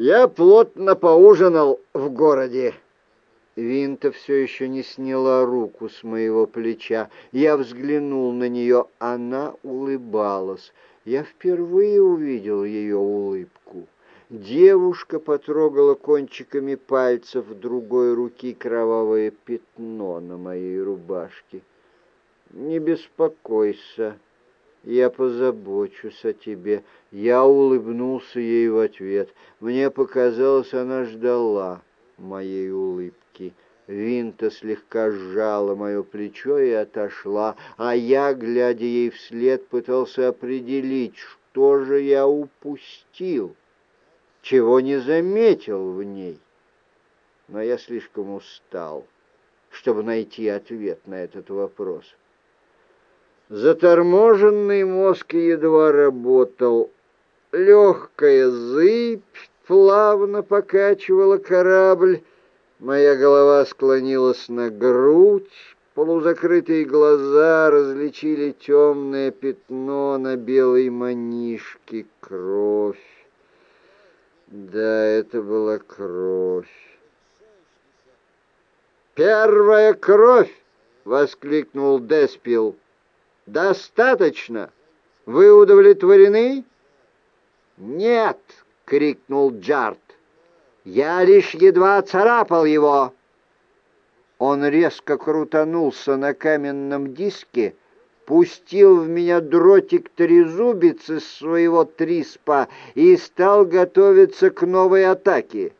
Я плотно поужинал в городе. Винта все еще не сняла руку с моего плеча. Я взглянул на нее, она улыбалась. Я впервые увидел ее улыбку. Девушка потрогала кончиками пальцев другой руки кровавое пятно на моей рубашке. «Не беспокойся, я позабочусь о тебе». Я улыбнулся ей в ответ. Мне показалось, она ждала моей улыбки. Винта слегка сжала мое плечо и отошла, а я, глядя ей вслед, пытался определить, что же я упустил, чего не заметил в ней. Но я слишком устал, чтобы найти ответ на этот вопрос. Заторможенный мозг едва работал. Легкая зыбь плавно покачивала корабль. Моя голова склонилась на грудь, полузакрытые глаза различили темное пятно на белой манишке — кровь. Да, это была кровь. «Первая кровь!» — воскликнул Деспил. «Достаточно! Вы удовлетворены?» «Нет!» — крикнул Джарт. «Я лишь едва царапал его!» Он резко крутанулся на каменном диске, пустил в меня дротик трезубец из своего триспа и стал готовиться к новой атаке.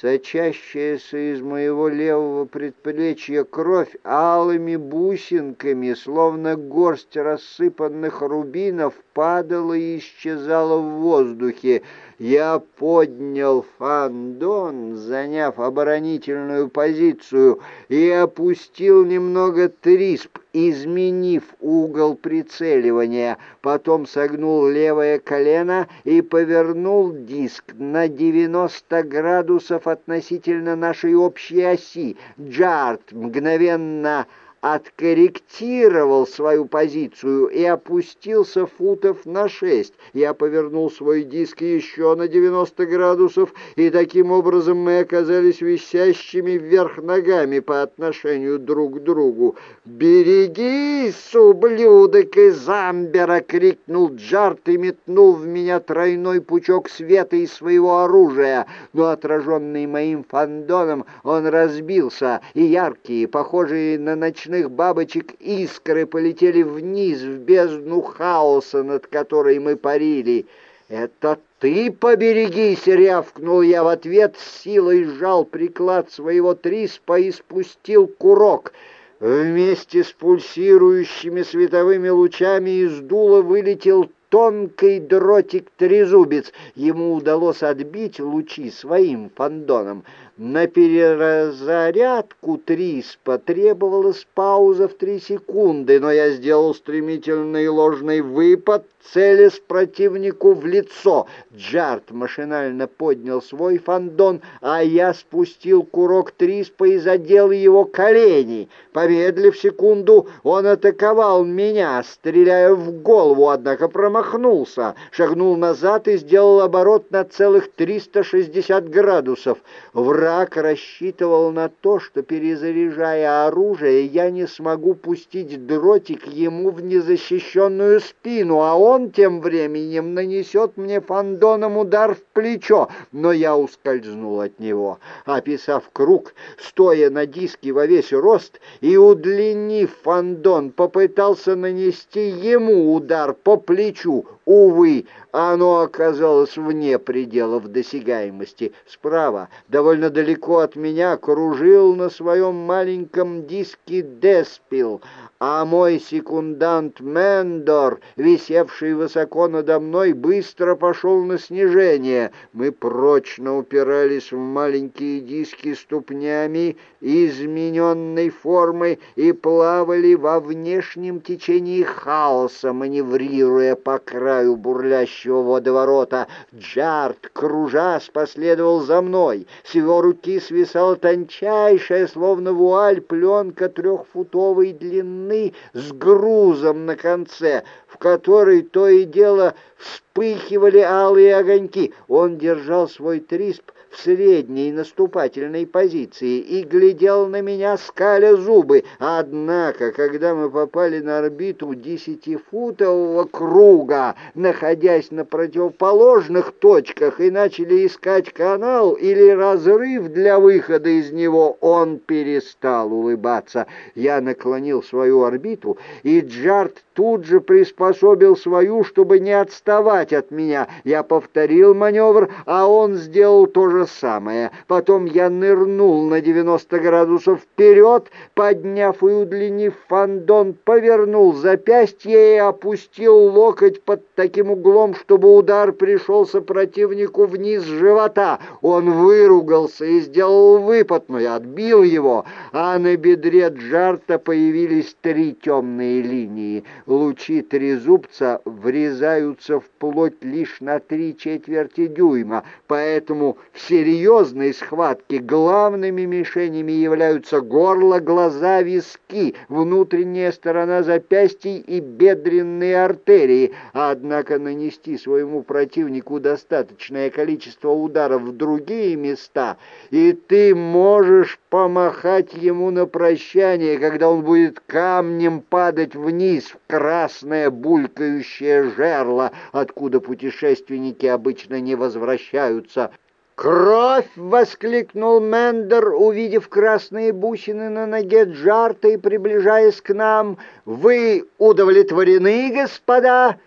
Сочащаяся из моего левого предплечья кровь алыми бусинками, словно горсть рассыпанных рубинов, падала и исчезала в воздухе. Я поднял фандон, заняв оборонительную позицию, и опустил немного трисп, изменив угол прицеливания. Потом согнул левое колено и повернул диск на 90 градусов относительно нашей общей оси. Джарт мгновенно откорректировал свою позицию и опустился футов на шесть. Я повернул свой диск еще на 90 градусов, и таким образом мы оказались висящими вверх ногами по отношению друг к другу. «Берегись, ублюдок из Амбера!» — крикнул Джарт и метнул в меня тройной пучок света из своего оружия. Но отраженный моим фандоном, он разбился, и яркие, похожие на ночные ночных бабочек искры полетели вниз в бездну хаоса, над которой мы парили. «Это ты поберегись!» — рявкнул я в ответ, силой сжал приклад своего триспа и спустил курок. Вместе с пульсирующими световыми лучами из дула вылетел тонкий дротик-трезубец. Ему удалось отбить лучи своим фандоном. На перезарядку Трис потребовалась пауза в три секунды, но я сделал стремительный ложный выпад, целясь противнику в лицо. Джарт машинально поднял свой фандон, а я спустил курок Триспа и задел его колени. Помедлив секунду, он атаковал меня, стреляя в голову, однако промахнулся, шагнул назад и сделал оборот на целых 360 градусов. Враг рассчитывал на то, что, перезаряжая оружие, я не смогу пустить дротик ему в незащищенную спину, а он тем временем нанесет мне фандоном удар в плечо, но я ускользнул от него, описав круг, стоя на диске во весь рост и, удлинив фандон, попытался нанести ему удар по плечу. Увы, оно оказалось вне пределов досягаемости. Справа, довольно далеко от меня, кружил на своем маленьком диске Деспил, а мой секундант Мендор, висевший высоко надо мной, быстро пошел на снижение. Мы прочно упирались в маленькие диски ступнями измененной формы и плавали во внешнем течении хаоса, маневрируя по краю бурлящего водоворота. Джарт, кружась, последовал за мной. С его руки свисала тончайшая, словно вуаль, пленка трехфутовой длины, с грузом на конце, в который то и дело вспыхивали алые огоньки. Он держал свой трисп в средней наступательной позиции и глядел на меня, скаля зубы. Однако, когда мы попали на орбиту десятифутового круга, находясь на противоположных точках и начали искать канал или разрыв для выхода из него, он перестал улыбаться. Я наклонил свою орбиту, и Джарт тут же приспособил свою, чтобы не отставать от меня. Я повторил маневр, а он сделал то же самое. Потом я нырнул на 90 градусов вперед, подняв и удлинив фандон, повернул запястье и опустил локоть под таким углом, чтобы удар пришелся противнику вниз живота. Он выругался и сделал выпад, но я отбил его, а на бедре Джарта появились три темные линии. Лучи трезубца врезаются в плоть лишь на три четверти дюйма, поэтому все серьезной схватке главными мишенями являются горло, глаза, виски, внутренняя сторона запястий и бедренные артерии. Однако нанести своему противнику достаточное количество ударов в другие места, и ты можешь помахать ему на прощание, когда он будет камнем падать вниз в красное булькающее жерло, откуда путешественники обычно не возвращаются. «Кровь!» — воскликнул Мендер, увидев красные бусины на ноге Джарта и приближаясь к нам. «Вы удовлетворены, господа?»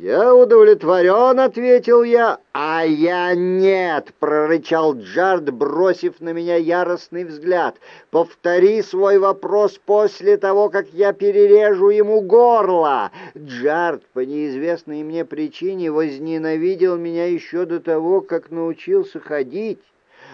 «Я удовлетворен», — ответил я. «А я нет», — прорычал Джард, бросив на меня яростный взгляд. «Повтори свой вопрос после того, как я перережу ему горло». Джард по неизвестной мне причине возненавидел меня еще до того, как научился ходить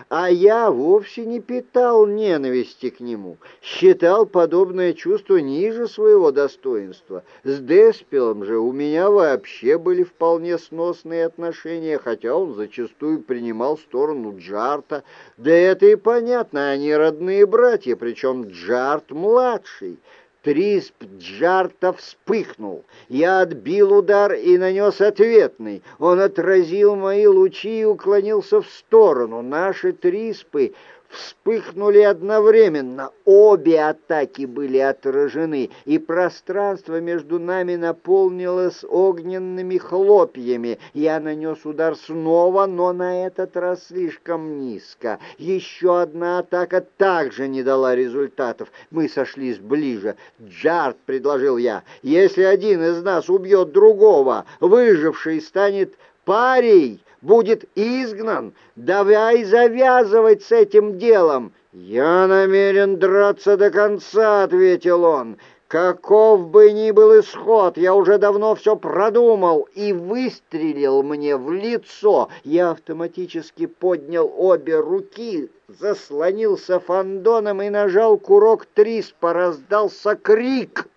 а я вовсе не питал ненависти к нему, считал подобное чувство ниже своего достоинства. С Деспелом же у меня вообще были вполне сносные отношения, хотя он зачастую принимал сторону Джарта. Да это и понятно, они родные братья, причем Джарт младший. Трисп Джарта вспыхнул. Я отбил удар и нанес ответный. Он отразил мои лучи и уклонился в сторону. Наши Триспы вспыхнули одновременно. Обе атаки были отражены, и пространство между нами наполнилось огненными хлопьями. Я нанес удар снова, но на этот раз слишком низко. Еще одна атака также не дала результатов. Мы сошлись ближе. «Джарт», — предложил я, — «если один из нас убьет другого, выживший станет парей» будет изгнан. Давай завязывать с этим делом. Я намерен драться до конца, ответил он. Каков бы ни был исход, я уже давно все продумал и выстрелил мне в лицо. Я автоматически поднял обе руки, заслонился фандоном и нажал курок Триспа. Раздался крик.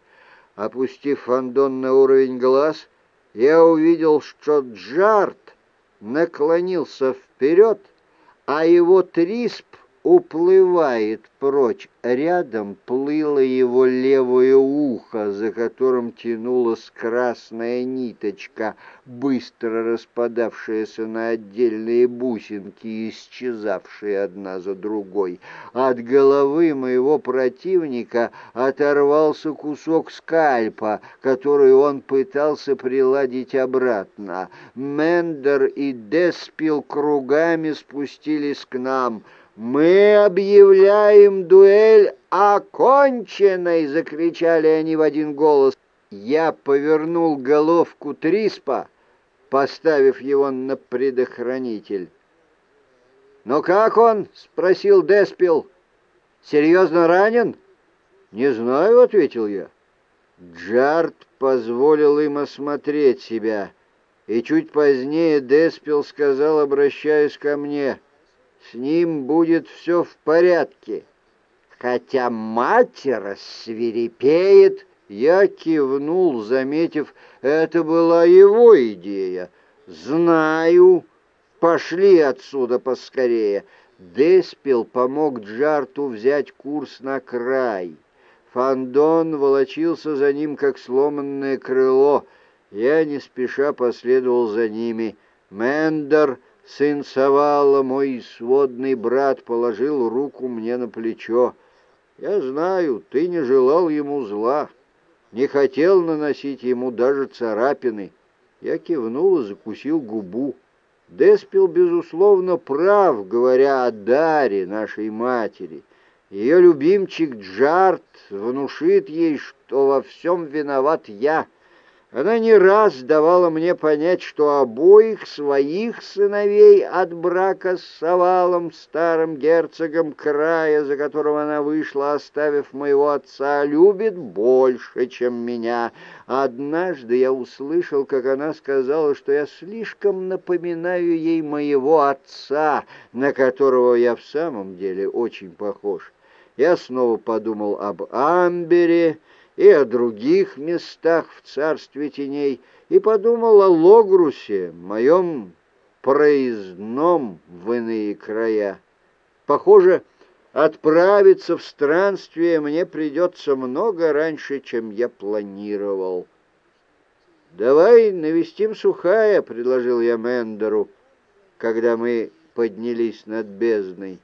Опустив фандон на уровень глаз, я увидел, что Джарт наклонился вперед, а его трисп уплывает прочь. Рядом плыло его левое ухо, за которым тянулась красная ниточка, быстро распадавшаяся на отдельные бусинки исчезавшие одна за другой. От головы моего противника оторвался кусок скальпа, который он пытался приладить обратно. Мендер и Деспил кругами спустились к нам — «Мы объявляем дуэль оконченной!» — закричали они в один голос. Я повернул головку Триспа, поставив его на предохранитель. «Ну как он?» — спросил Деспил. «Серьезно ранен?» «Не знаю», — ответил я. Джарт позволил им осмотреть себя, и чуть позднее Деспил сказал, обращаясь ко мне — с ним будет все в порядке. Хотя мать рассверепеет, я кивнул, заметив, это была его идея. «Знаю. Пошли отсюда поскорее». Деспил помог Джарту взять курс на край. Фандон волочился за ним, как сломанное крыло. Я не спеша последовал за ними. Мендер, сын Савала, мой сводный брат, положил руку мне на плечо. «Я знаю, ты не желал ему зла, не хотел наносить ему даже царапины». Я кивнул и закусил губу. Деспил, безусловно, прав, говоря о даре нашей матери. Ее любимчик Джарт внушит ей, что во всем виноват я — она не раз давала мне понять, что обоих своих сыновей от брака с Савалом, старым герцогом края, за которого она вышла, оставив моего отца, любит больше, чем меня. Однажды я услышал, как она сказала, что я слишком напоминаю ей моего отца, на которого я в самом деле очень похож. Я снова подумал об Амбере, и о других местах в царстве теней, и подумал о Логрусе, моем проездном в иные края. Похоже, отправиться в странствие мне придется много раньше, чем я планировал. «Давай навестим Сухая», — предложил я Мендеру, когда мы поднялись над бездной.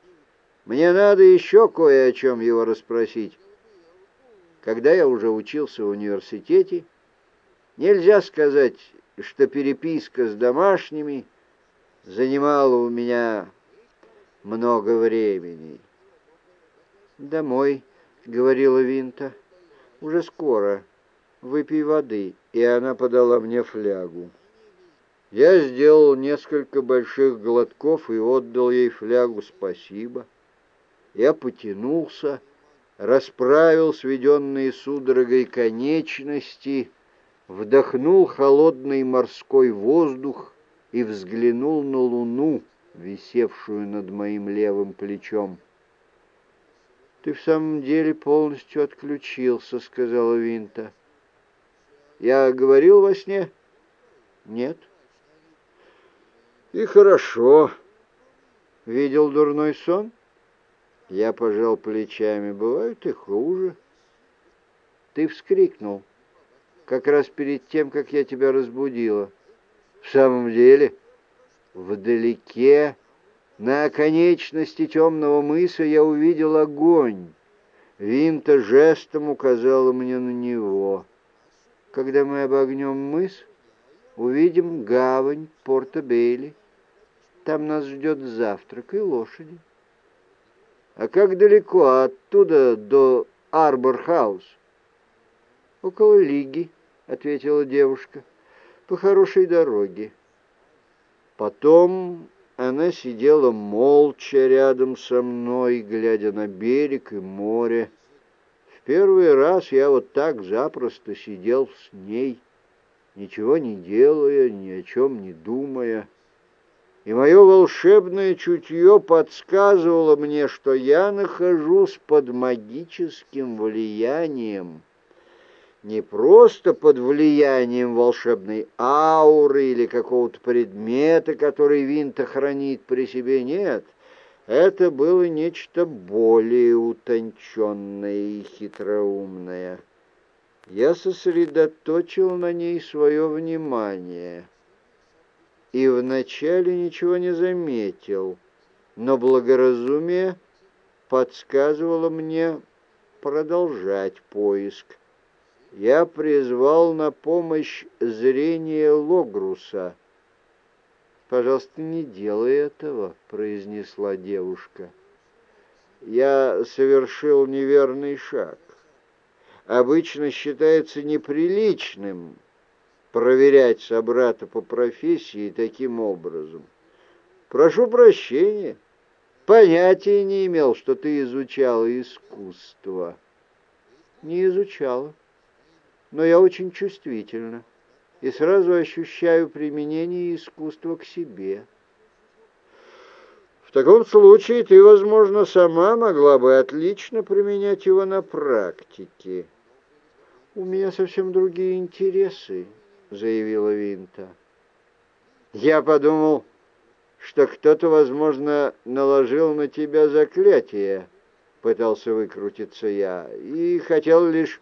«Мне надо еще кое о чем его расспросить». Когда я уже учился в университете, нельзя сказать, что переписка с домашними занимала у меня много времени. «Домой», — говорила Винта, — «уже скоро. Выпей воды». И она подала мне флягу. Я сделал несколько больших глотков и отдал ей флягу «спасибо». Я потянулся расправил сведенные судорогой конечности, вдохнул холодный морской воздух и взглянул на луну, висевшую над моим левым плечом. «Ты в самом деле полностью отключился», — сказала Винта. «Я говорил во сне?» «Нет». «И хорошо. Видел дурной сон?» Я пожал плечами. Бывают и хуже. Ты вскрикнул, как раз перед тем, как я тебя разбудила. В самом деле, вдалеке, на оконечности темного мыса, я увидел огонь. Винта жестом указала мне на него. Когда мы обогнем мыс, увидим гавань Порто-Бейли. Там нас ждет завтрак и лошади. А как далеко оттуда до Арбор-хаус? Около лиги, ответила девушка, по хорошей дороге. Потом она сидела молча рядом со мной, глядя на берег и море. В первый раз я вот так запросто сидел с ней, ничего не делая, ни о чем не думая и мое волшебное чутье подсказывало мне, что я нахожусь под магическим влиянием. Не просто под влиянием волшебной ауры или какого-то предмета, который Винта хранит при себе, нет. Это было нечто более утонченное и хитроумное. Я сосредоточил на ней свое внимание — и вначале ничего не заметил, но благоразумие подсказывало мне продолжать поиск. Я призвал на помощь зрение Логруса. «Пожалуйста, не делай этого», — произнесла девушка. «Я совершил неверный шаг. Обычно считается неприличным проверять собрата по профессии таким образом. Прошу прощения, понятия не имел, что ты изучала искусство. Не изучала, но я очень чувствительна и сразу ощущаю применение искусства к себе. В таком случае ты, возможно, сама могла бы отлично применять его на практике. У меня совсем другие интересы, — заявила Винта. «Я подумал, что кто-то, возможно, наложил на тебя заклятие», — пытался выкрутиться я, — «и хотел лишь,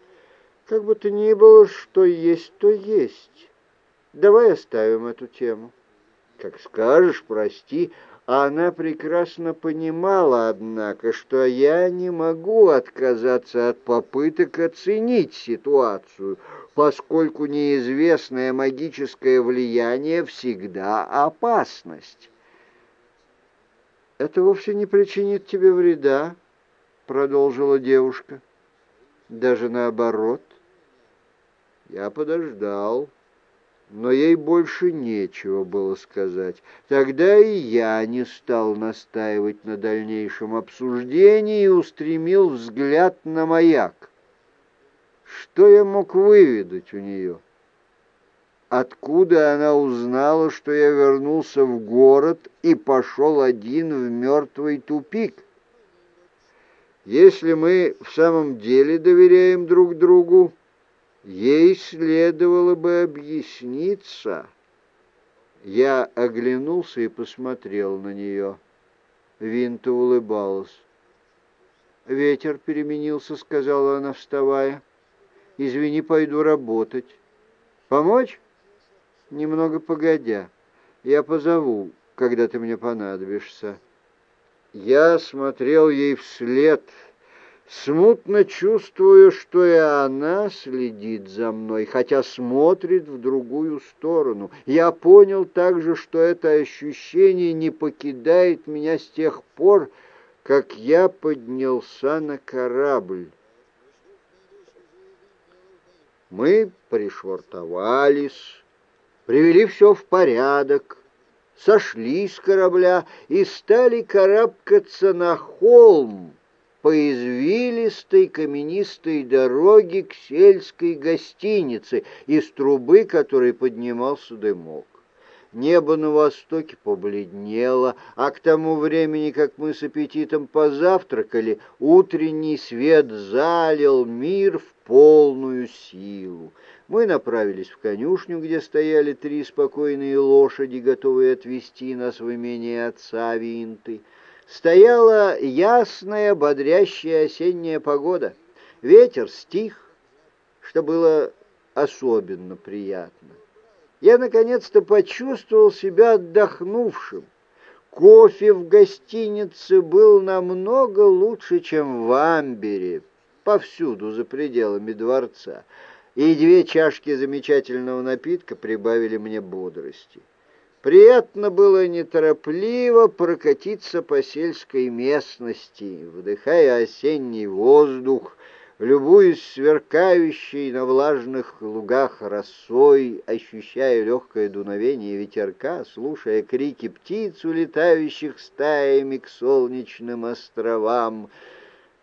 как бы то ни было, что есть, то есть. Давай оставим эту тему. Как скажешь, прости. Она прекрасно понимала, однако, что я не могу отказаться от попыток оценить ситуацию, поскольку неизвестное магическое влияние всегда опасность. «Это вовсе не причинит тебе вреда», — продолжила девушка. «Даже наоборот. Я подождал» но ей больше нечего было сказать. Тогда и я не стал настаивать на дальнейшем обсуждении и устремил взгляд на маяк. Что я мог выведать у нее? Откуда она узнала, что я вернулся в город и пошел один в мертвый тупик? Если мы в самом деле доверяем друг другу, Ей следовало бы объясниться. Я оглянулся и посмотрел на нее. Винта улыбалась. «Ветер переменился», — сказала она, вставая. «Извини, пойду работать». «Помочь?» «Немного погодя. Я позову, когда ты мне понадобишься». Я смотрел ей вслед, — смутно чувствую, что и она следит за мной, хотя смотрит в другую сторону. Я понял также, что это ощущение не покидает меня с тех пор, как я поднялся на корабль. Мы пришвартовались, привели все в порядок, сошли с корабля и стали карабкаться на холм, по извилистой каменистой дороге к сельской гостинице, из трубы которой поднимался дымок. Небо на востоке побледнело, а к тому времени, как мы с аппетитом позавтракали, утренний свет залил мир в полную силу. Мы направились в конюшню, где стояли три спокойные лошади, готовые отвезти нас в имение отца Винты стояла ясная, бодрящая осенняя погода. Ветер стих, что было особенно приятно. Я наконец-то почувствовал себя отдохнувшим. Кофе в гостинице был намного лучше, чем в Амбере, повсюду за пределами дворца, и две чашки замечательного напитка прибавили мне бодрости. Приятно было неторопливо прокатиться по сельской местности, вдыхая осенний воздух, любуясь сверкающей на влажных лугах росой, ощущая легкое дуновение ветерка, слушая крики птиц, улетающих стаями к солнечным островам.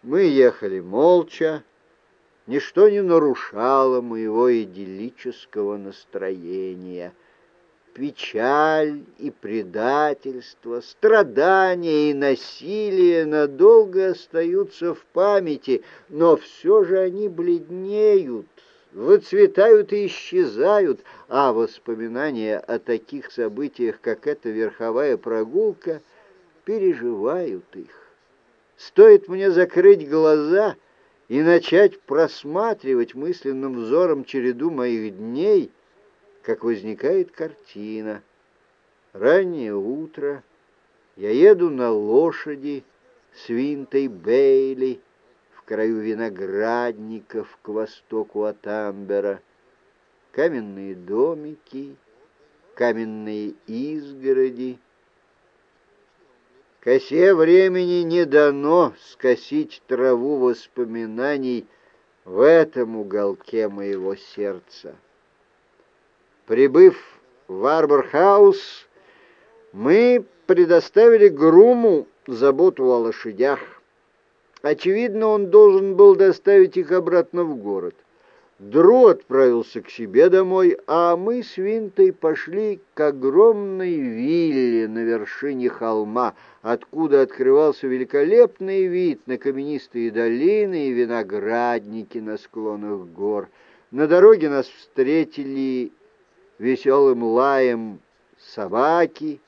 Мы ехали молча, ничто не нарушало моего идиллического настроения — Печаль и предательство, страдания и насилие надолго остаются в памяти, но все же они бледнеют, выцветают и исчезают, а воспоминания о таких событиях, как эта верховая прогулка, переживают их. Стоит мне закрыть глаза и начать просматривать мысленным взором череду моих дней — как возникает картина. Раннее утро, я еду на лошади с Винтой Бейли в краю виноградников к востоку от Амбера. Каменные домики, каменные изгороди. Косе времени не дано скосить траву воспоминаний в этом уголке моего сердца. Прибыв в Арборхаус, мы предоставили Груму заботу о лошадях. Очевидно, он должен был доставить их обратно в город. Дру отправился к себе домой, а мы с Винтой пошли к огромной вилле на вершине холма, откуда открывался великолепный вид на каменистые долины и виноградники на склонах гор. На дороге нас встретили веселым лаем собаки.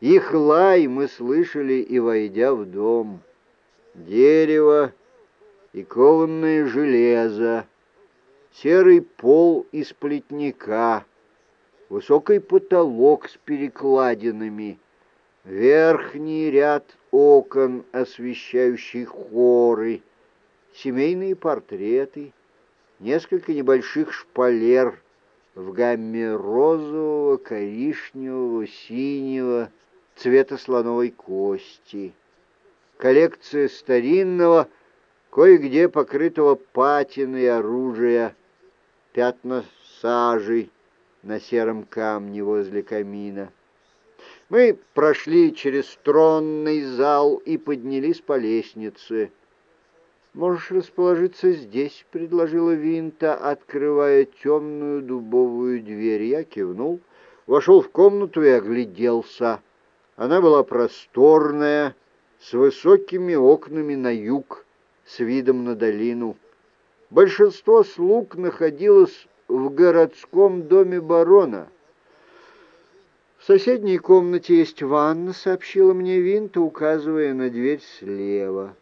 Их лай мы слышали и войдя в дом. Дерево и кованное железо, серый пол из плетника, высокий потолок с перекладинами, верхний ряд окон, освещающий хоры, семейные портреты, несколько небольших шпалер в гамме розового, коричневого, синего, цвета слоновой кости, коллекция старинного, кое-где покрытого патиной оружия, пятна сажи на сером камне возле камина. Мы прошли через тронный зал и поднялись по лестнице. «Можешь расположиться здесь», — предложила Винта, открывая темную дубовую дверь. Я кивнул, вошел в комнату и огляделся. Она была просторная, с высокими окнами на юг, с видом на долину. Большинство слуг находилось в городском доме барона. «В соседней комнате есть ванна», — сообщила мне Винта, указывая на дверь слева.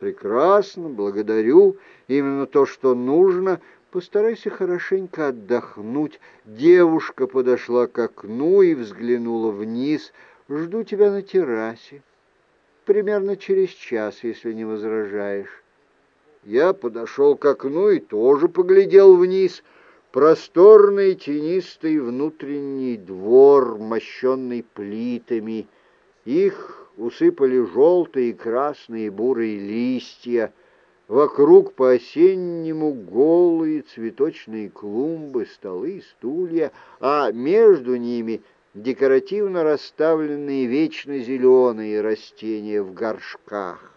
«Прекрасно, благодарю. Именно то, что нужно. Постарайся хорошенько отдохнуть». Девушка подошла к окну и взглянула вниз. «Жду тебя на террасе. Примерно через час, если не возражаешь». Я подошел к окну и тоже поглядел вниз. Просторный тенистый внутренний двор, мощенный плитами. Их усыпали желтые, красные, бурые листья, вокруг по-осеннему голые цветочные клумбы, столы стулья, а между ними декоративно расставленные вечно зеленые растения в горшках.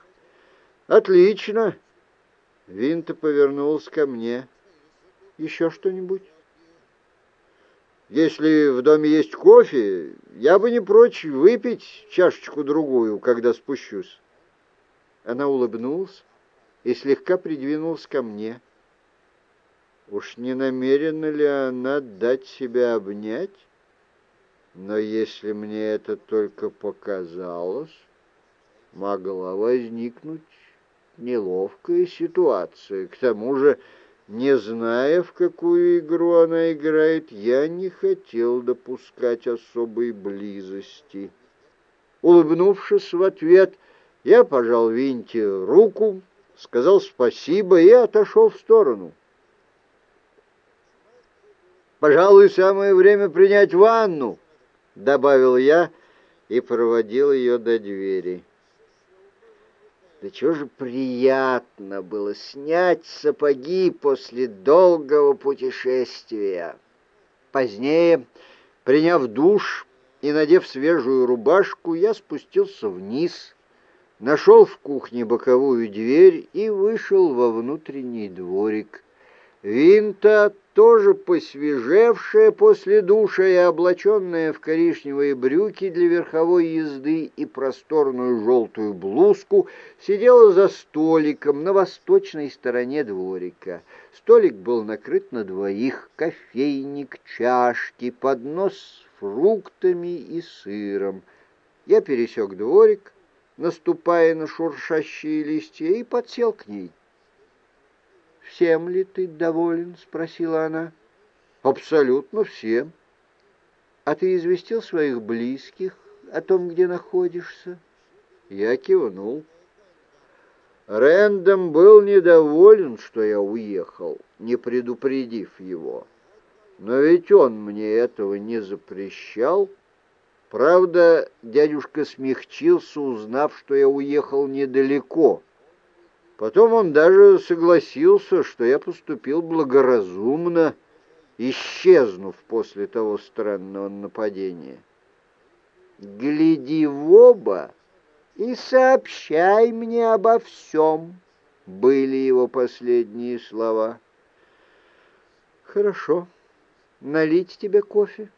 «Отлично!» Винта повернулся ко мне. «Еще что-нибудь?» Если в доме есть кофе, я бы не прочь выпить чашечку-другую, когда спущусь. Она улыбнулась и слегка придвинулась ко мне. Уж не намерена ли она дать себя обнять? Но если мне это только показалось, могла возникнуть неловкая ситуация. К тому же не зная, в какую игру она играет, я не хотел допускать особой близости. Улыбнувшись в ответ, я пожал Винте руку, сказал спасибо и отошел в сторону. «Пожалуй, самое время принять ванну», — добавил я и проводил ее до двери. Да чего же приятно было снять сапоги после долгого путешествия. Позднее, приняв душ и надев свежую рубашку, я спустился вниз, нашел в кухне боковую дверь и вышел во внутренний дворик. Винта, тоже посвежевшая после душа и облаченная в коричневые брюки для верховой езды и просторную желтую блузку, сидела за столиком на восточной стороне дворика. Столик был накрыт на двоих, кофейник, чашки, поднос с фруктами и сыром. Я пересек дворик, наступая на шуршащие листья, и подсел к ней всем ли ты доволен?» — спросила она. «Абсолютно всем». «А ты известил своих близких о том, где находишься?» Я кивнул. Рэндом был недоволен, что я уехал, не предупредив его. Но ведь он мне этого не запрещал. Правда, дядюшка смягчился, узнав, что я уехал недалеко — Потом он даже согласился, что я поступил благоразумно, исчезнув после того странного нападения. «Гляди в оба и сообщай мне обо всем», — были его последние слова. «Хорошо. Налить тебе кофе?»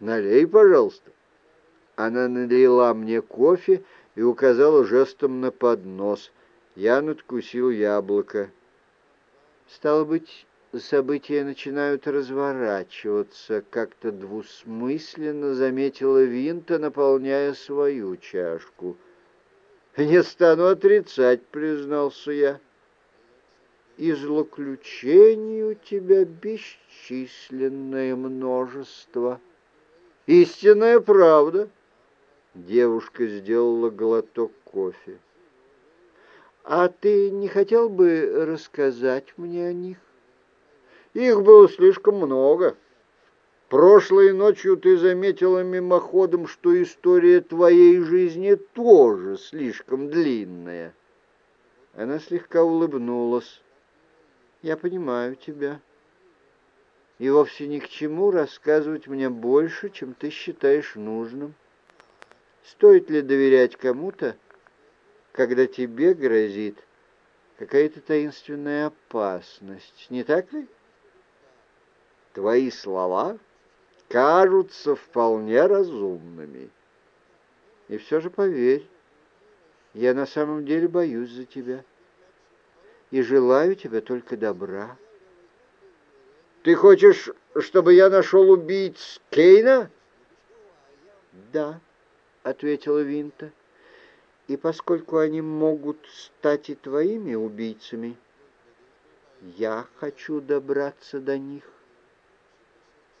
«Налей, пожалуйста». Она налила мне кофе и указала жестом на поднос — я надкусил яблоко. Стало быть, события начинают разворачиваться, как-то двусмысленно заметила Винта, наполняя свою чашку. «Не стану отрицать», — признался я. «И злоключений у тебя бесчисленное множество». Истинная правда. Девушка сделала глоток кофе. А ты не хотел бы рассказать мне о них? Их было слишком много. Прошлой ночью ты заметила мимоходом, что история твоей жизни тоже слишком длинная. Она слегка улыбнулась. Я понимаю тебя. И вовсе ни к чему рассказывать мне больше, чем ты считаешь нужным. Стоит ли доверять кому-то, когда тебе грозит какая-то таинственная опасность, не так ли? Твои слова кажутся вполне разумными. И все же поверь, я на самом деле боюсь за тебя и желаю тебе только добра. Ты хочешь, чтобы я нашел убийц Кейна? Да, ответила Винта. И поскольку они могут стать и твоими убийцами, я хочу добраться до них.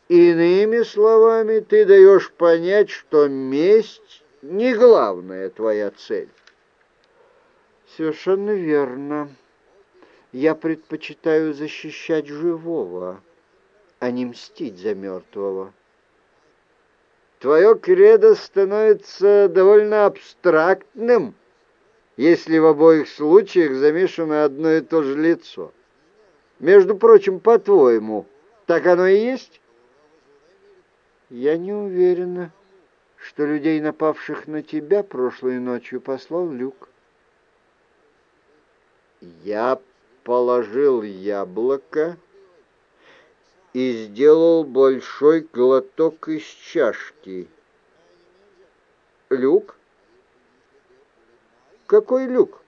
Иными словами, ты даешь понять, что месть не главная твоя цель. Совершенно верно. Я предпочитаю защищать живого, а не мстить за мертвого. Твое кредо становится довольно абстрактным, если в обоих случаях замешано одно и то же лицо. Между прочим, по-твоему, так оно и есть? Я не уверена, что людей, напавших на тебя прошлой ночью, послал Люк. Я положил яблоко и сделал большой глоток из чашки. Люк? Какой люк?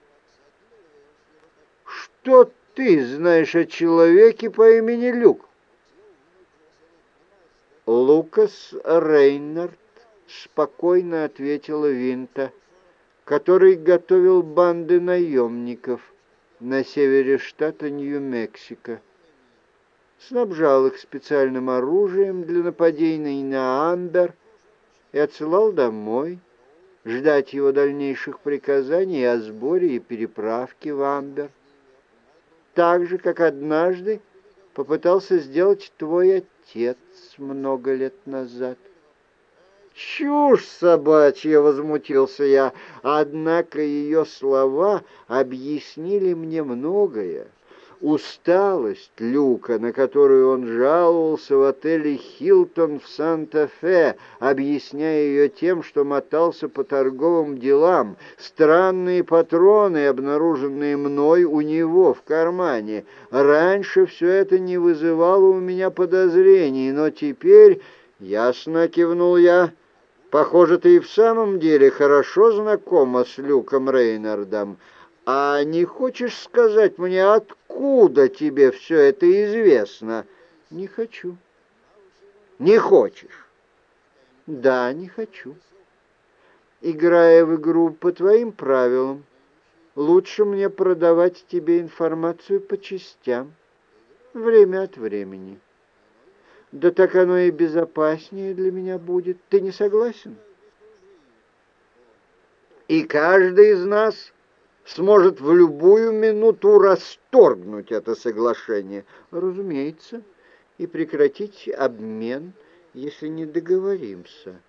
Что ты знаешь о человеке по имени Люк? Лукас Рейнард, спокойно ответила Винта, который готовил банды наемников на севере штата Нью-Мексико. Снабжал их специальным оружием для нападений на Амбер и отсылал домой, ждать его дальнейших приказаний о сборе и переправке в Амбер. Так же, как однажды попытался сделать твой отец много лет назад. «Чушь собачья!» — возмутился я. Однако ее слова объяснили мне многое. Усталость Люка, на которую он жаловался в отеле «Хилтон» в Санта-Фе, объясняя ее тем, что мотался по торговым делам, странные патроны, обнаруженные мной у него в кармане. Раньше все это не вызывало у меня подозрений, но теперь, ясно кивнул я, похоже, ты и в самом деле хорошо знакома с Люком Рейнардом. А не хочешь сказать мне, откуда тебе все это известно? Не хочу. Не хочешь? Да, не хочу. Играя в игру по твоим правилам, лучше мне продавать тебе информацию по частям, время от времени. Да так оно и безопаснее для меня будет. Ты не согласен? И каждый из нас сможет в любую минуту расторгнуть это соглашение, разумеется, и прекратить обмен, если не договоримся.